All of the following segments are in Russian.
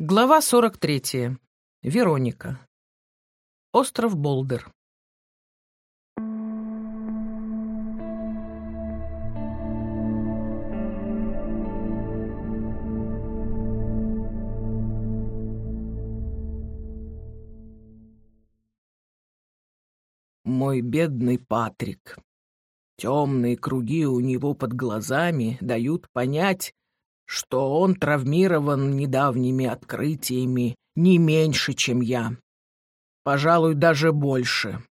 Глава 43. Вероника. Остров Болдер. Мой бедный Патрик. Темные круги у него под глазами дают понять, что он травмирован недавними открытиями не меньше, чем я. Пожалуй, даже больше.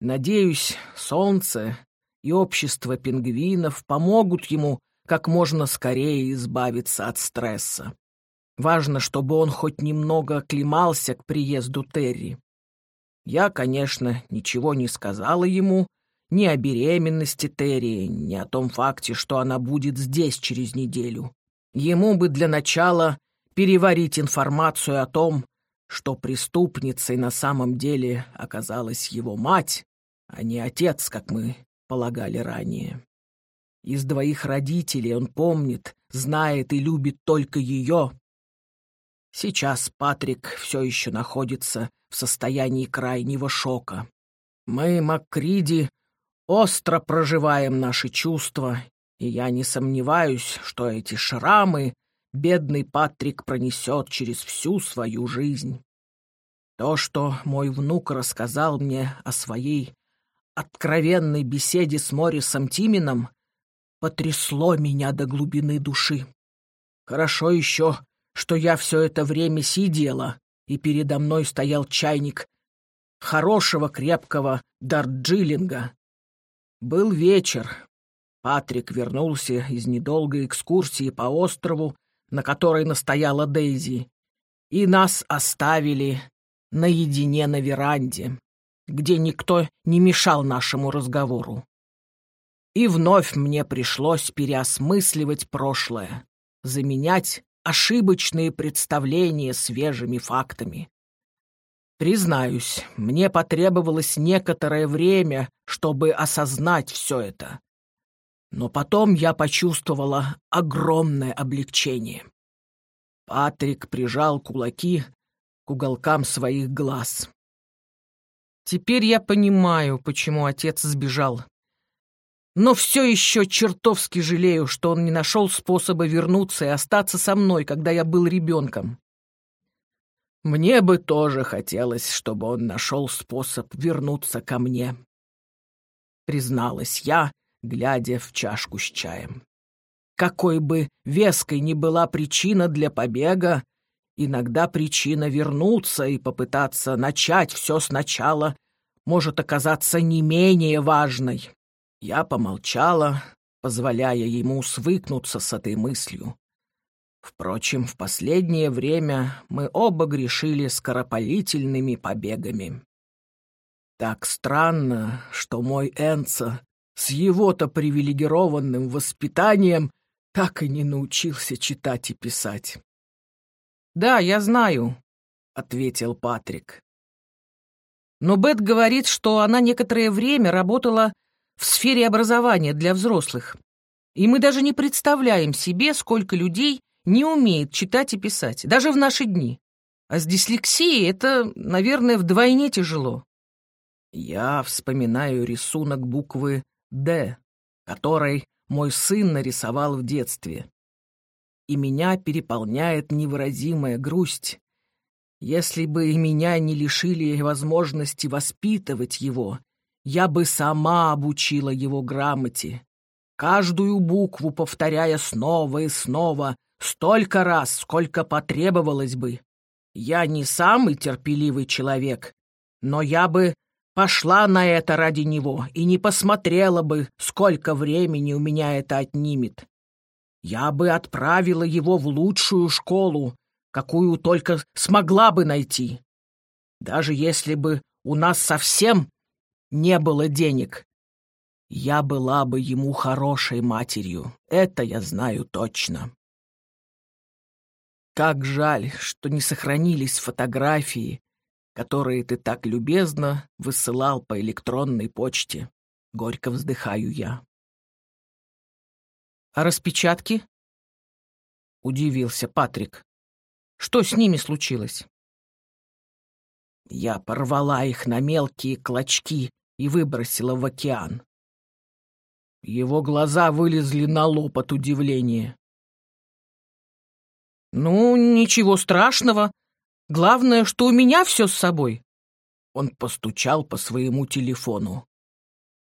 Надеюсь, солнце и общество пингвинов помогут ему как можно скорее избавиться от стресса. Важно, чтобы он хоть немного оклемался к приезду Терри. Я, конечно, ничего не сказала ему, ни о беременности Терри, ни о том факте, что она будет здесь через неделю. Ему бы для начала переварить информацию о том, что преступницей на самом деле оказалась его мать, а не отец, как мы полагали ранее. Из двоих родителей он помнит, знает и любит только ее. Сейчас Патрик все еще находится в состоянии крайнего шока. Мы, Маккриди, остро проживаем наши чувства, и я не сомневаюсь, что эти шрамы бедный Патрик пронесет через всю свою жизнь. То, что мой внук рассказал мне о своей откровенной беседе с Морисом Тимином, потрясло меня до глубины души. Хорошо еще, что я все это время сидела, и передо мной стоял чайник хорошего крепкого дарджилинга, был вечер. Патрик вернулся из недолгой экскурсии по острову, на которой настояла Дейзи, и нас оставили наедине на веранде, где никто не мешал нашему разговору. И вновь мне пришлось переосмысливать прошлое, заменять ошибочные представления свежими фактами. Признаюсь, мне потребовалось некоторое время, чтобы осознать все это. Но потом я почувствовала огромное облегчение. Патрик прижал кулаки к уголкам своих глаз. Теперь я понимаю, почему отец сбежал. Но все еще чертовски жалею, что он не нашел способа вернуться и остаться со мной, когда я был ребенком. Мне бы тоже хотелось, чтобы он нашел способ вернуться ко мне. Призналась я, глядя в чашку с чаем. Какой бы веской ни была причина для побега, иногда причина вернуться и попытаться начать все сначала может оказаться не менее важной. Я помолчала, позволяя ему свыкнуться с этой мыслью. Впрочем, в последнее время мы оба грешили скоропалительными побегами. Так странно, что мой Энца с его-то привилегированным воспитанием так и не научился читать и писать. «Да, я знаю», — ответил Патрик. Но Бет говорит, что она некоторое время работала в сфере образования для взрослых. И мы даже не представляем себе, сколько людей не умеет читать и писать, даже в наши дни. А с дислексией это, наверное, вдвойне тяжело. Я вспоминаю рисунок буквы «Д», который мой сын нарисовал в детстве. И меня переполняет невыразимая грусть. Если бы меня не лишили возможности воспитывать его, я бы сама обучила его грамоте, каждую букву повторяя снова и снова, Столько раз, сколько потребовалось бы. Я не самый терпеливый человек, но я бы пошла на это ради него и не посмотрела бы, сколько времени у меня это отнимет. Я бы отправила его в лучшую школу, какую только смогла бы найти. Даже если бы у нас совсем не было денег, я была бы ему хорошей матерью, это я знаю точно. Как жаль, что не сохранились фотографии, которые ты так любезно высылал по электронной почте. Горько вздыхаю я. А распечатки? Удивился Патрик. Что с ними случилось? Я порвала их на мелкие клочки и выбросила в океан. Его глаза вылезли на лоб от удивления. «Ну, ничего страшного. Главное, что у меня все с собой». Он постучал по своему телефону.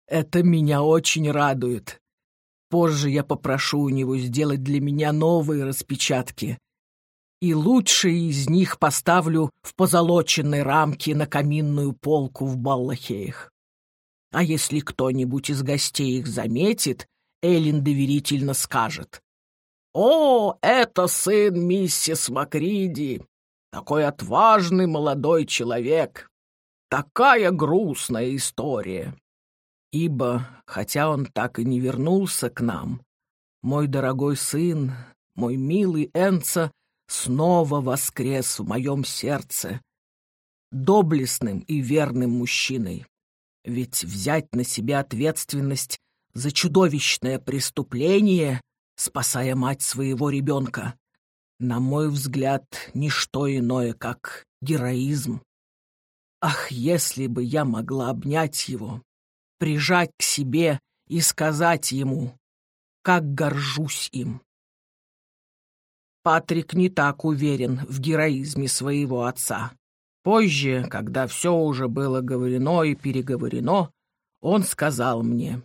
«Это меня очень радует. Позже я попрошу у него сделать для меня новые распечатки. И лучшие из них поставлю в позолоченной рамке на каминную полку в Баллахеях. А если кто-нибудь из гостей их заметит, Эллен доверительно скажет. «О, это сын миссис Макриди! Такой отважный молодой человек! Такая грустная история!» Ибо, хотя он так и не вернулся к нам, мой дорогой сын, мой милый Энца, снова воскрес в моем сердце, доблестным и верным мужчиной. Ведь взять на себя ответственность за чудовищное преступление, спасая мать своего ребенка, на мой взгляд, ничто иное, как героизм. Ах, если бы я могла обнять его, прижать к себе и сказать ему, как горжусь им. Патрик не так уверен в героизме своего отца. Позже, когда все уже было говорено и переговорено, он сказал мне.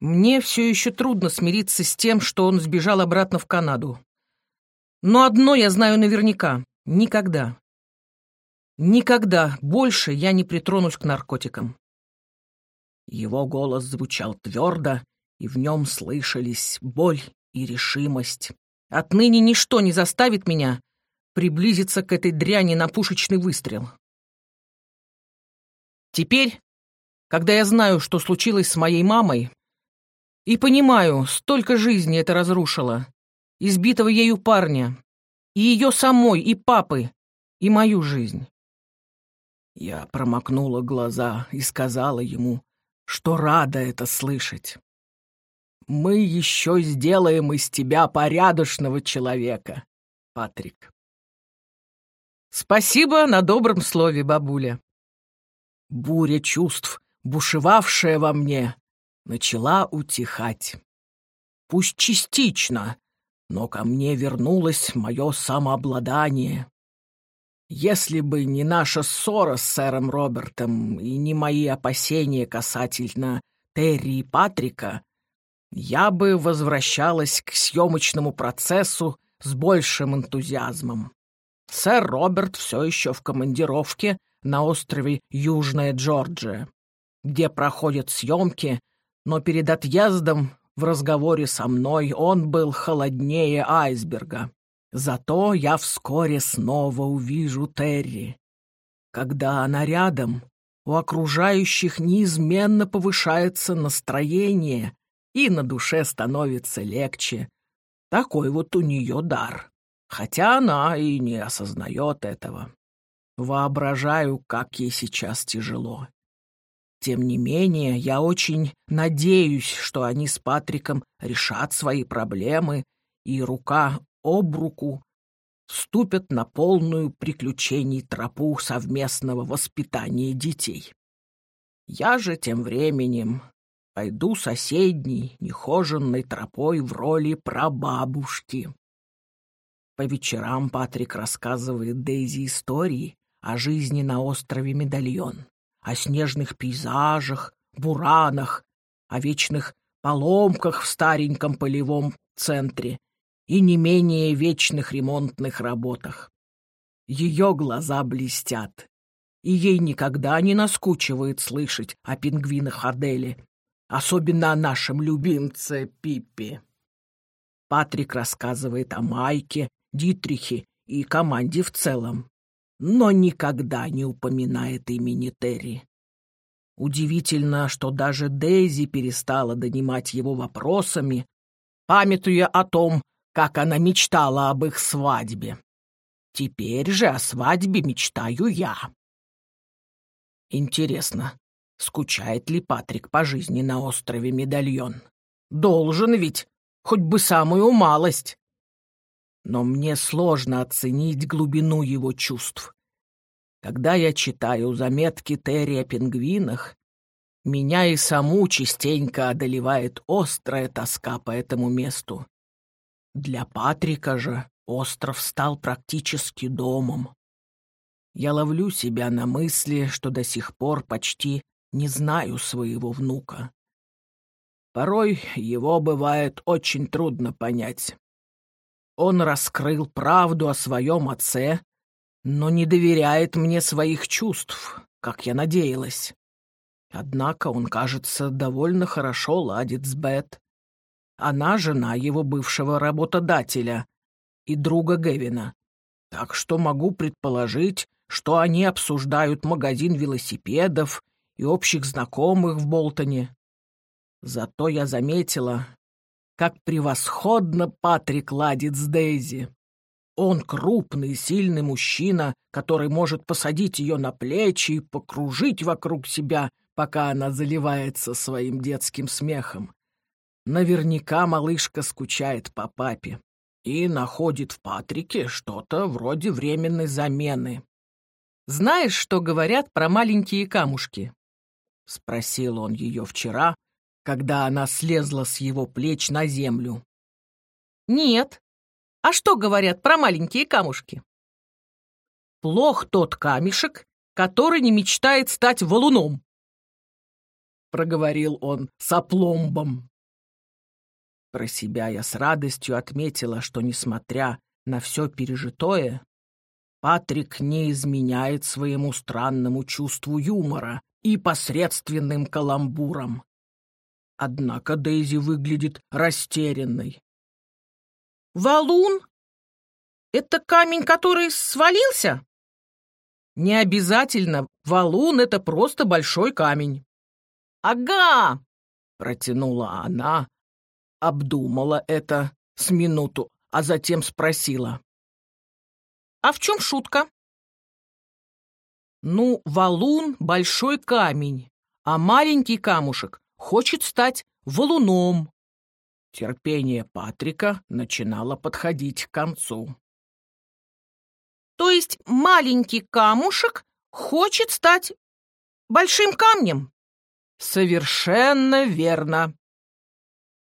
«Мне все еще трудно смириться с тем, что он сбежал обратно в Канаду. Но одно я знаю наверняка — никогда. Никогда больше я не притронусь к наркотикам». Его голос звучал твердо, и в нем слышались боль и решимость. «Отныне ничто не заставит меня приблизиться к этой дряни на пушечный выстрел. Теперь, когда я знаю, что случилось с моей мамой, и понимаю, столько жизни это разрушило, избитого ею парня, и ее самой, и папы, и мою жизнь. Я промокнула глаза и сказала ему, что рада это слышать. «Мы еще сделаем из тебя порядочного человека, Патрик». Спасибо на добром слове, бабуля. Буря чувств, бушевавшая во мне, начала утихать. Пусть частично, но ко мне вернулось мое самообладание. Если бы не наша ссора с сэром Робертом и не мои опасения касательно Терри и Патрика, я бы возвращалась к съемочному процессу с большим энтузиазмом. Сэр Роберт все еще в командировке на острове Южная Джорджия, где проходят съемки, но перед отъездом в разговоре со мной он был холоднее айсберга. Зато я вскоре снова увижу Терри. Когда она рядом, у окружающих неизменно повышается настроение, и на душе становится легче. Такой вот у нее дар хотя она и не осознает этого. Воображаю, как ей сейчас тяжело. Тем не менее, я очень надеюсь, что они с Патриком решат свои проблемы и рука об руку вступят на полную приключений тропу совместного воспитания детей. Я же тем временем пойду соседней, нехоженной тропой в роли прабабушки. По вечерам Патрик рассказывает Дейзи истории о жизни на острове Медальон, о снежных пейзажах, буранах, о вечных поломках в стареньком полевом центре и не менее вечных ремонтных работах. Ее глаза блестят, и ей никогда не наскучивает слышать о пингвинах Аделе, особенно о нашем любимце Пиппи. Патрик рассказывает о Майке Дитрихе и команде в целом, но никогда не упоминает имени Терри. Удивительно, что даже Дейзи перестала донимать его вопросами, памятуя о том, как она мечтала об их свадьбе. Теперь же о свадьбе мечтаю я. Интересно, скучает ли Патрик по жизни на острове Медальон? Должен ведь, хоть бы самую малость. Но мне сложно оценить глубину его чувств. Когда я читаю заметки Терри о пингвинах, меня и саму частенько одолевает острая тоска по этому месту. Для Патрика же остров стал практически домом. Я ловлю себя на мысли, что до сих пор почти не знаю своего внука. Порой его бывает очень трудно понять. Он раскрыл правду о своем отце, но не доверяет мне своих чувств, как я надеялась. Однако он, кажется, довольно хорошо ладит с Бет. Она жена его бывшего работодателя и друга Гевина. Так что могу предположить, что они обсуждают магазин велосипедов и общих знакомых в Болтоне. Зато я заметила, как превосходно Патрик ладит с Дейзи. Он крупный, сильный мужчина, который может посадить ее на плечи и покружить вокруг себя, пока она заливается своим детским смехом. Наверняка малышка скучает по папе и находит в Патрике что-то вроде временной замены. «Знаешь, что говорят про маленькие камушки?» — спросил он ее вчера, когда она слезла с его плеч на землю. «Нет. А что говорят про маленькие камушки?» «Плох тот камешек, который не мечтает стать валуном», — проговорил он с опломбом. Про себя я с радостью отметила, что, несмотря на все пережитое, Патрик не изменяет своему странному чувству юмора и посредственным каламбурам. Однако Дейзи выглядит растерянной. «Валун? Это камень, который свалился?» «Не обязательно. Валун — это просто большой камень». «Ага!» — протянула она, обдумала это с минуту, а затем спросила. «А в чем шутка?» «Ну, валун — большой камень, а маленький камушек хочет стать валуном. Терпение Патрика начинало подходить к концу. То есть маленький камушек хочет стать большим камнем? Совершенно верно.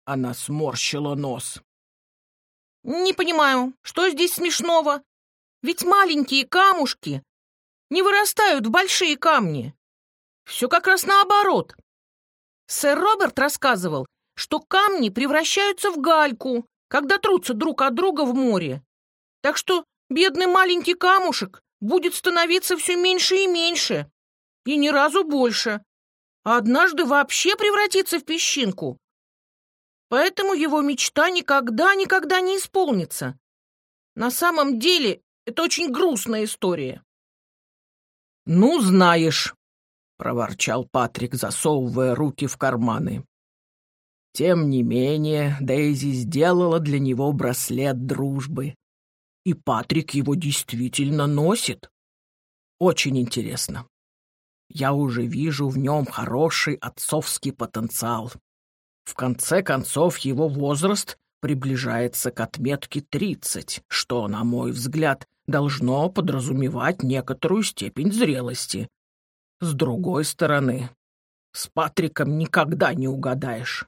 Она сморщила нос. Не понимаю, что здесь смешного? Ведь маленькие камушки не вырастают в большие камни. Все как раз наоборот. Сэр Роберт рассказывал, что камни превращаются в гальку, когда трутся друг от друга в море. Так что бедный маленький камушек будет становиться все меньше и меньше, и ни разу больше, а однажды вообще превратится в песчинку. Поэтому его мечта никогда-никогда не исполнится. На самом деле это очень грустная история. «Ну, знаешь», проворчал Патрик, засовывая руки в карманы. Тем не менее, Дейзи сделала для него браслет дружбы. И Патрик его действительно носит. Очень интересно. Я уже вижу в нем хороший отцовский потенциал. В конце концов, его возраст приближается к отметке 30, что, на мой взгляд, должно подразумевать некоторую степень зрелости, с другой стороны, с Патриком никогда не угадаешь.